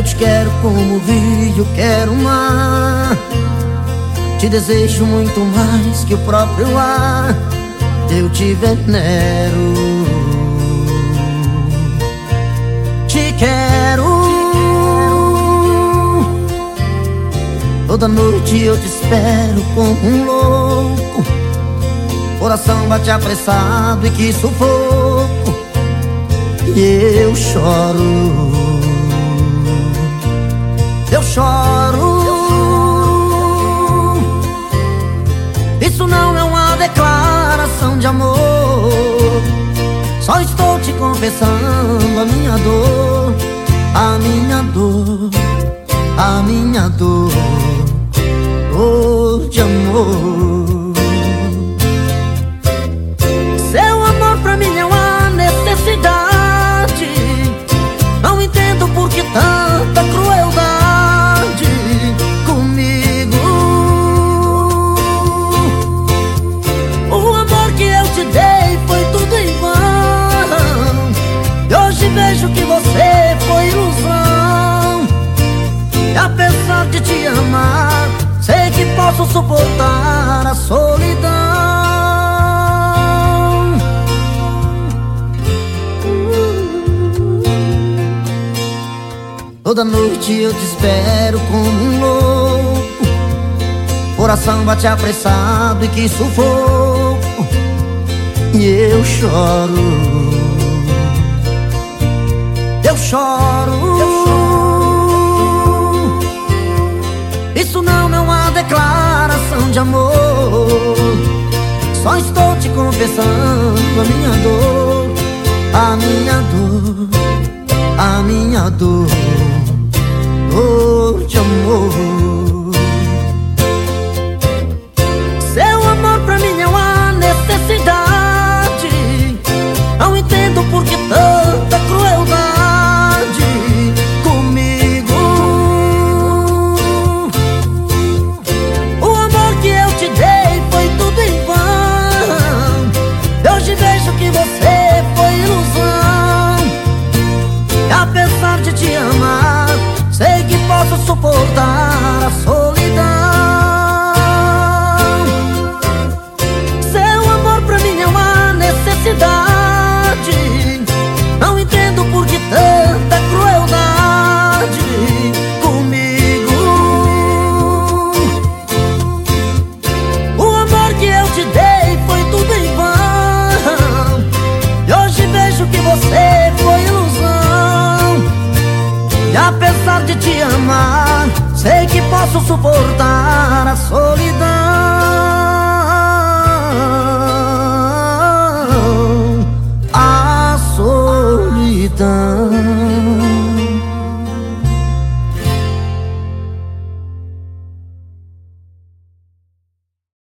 Eu te quero como o rio quero o mar. Te desejo muito mais que o próprio ar. Eu te venero. Te quero. Toda noite eu te espero como um louco. Coração bate apressado e que sufoco. E eu choro declaração de amor. Só estou te confessando a minha dor A minha dor A minha dor. Oh, de amor vejo que você foi ilusão. E apesar de te amar Sei que posso suportar a solidão. Toda noite eu te espero como um louco. Coração bate apressado e que sufoco E eu choro choro. Isso não é uma declaração de amor. Só estou te confessando a minha dor A minha dor A minha dor. Oh, de amor de te amar. Sei que posso suportar a solidão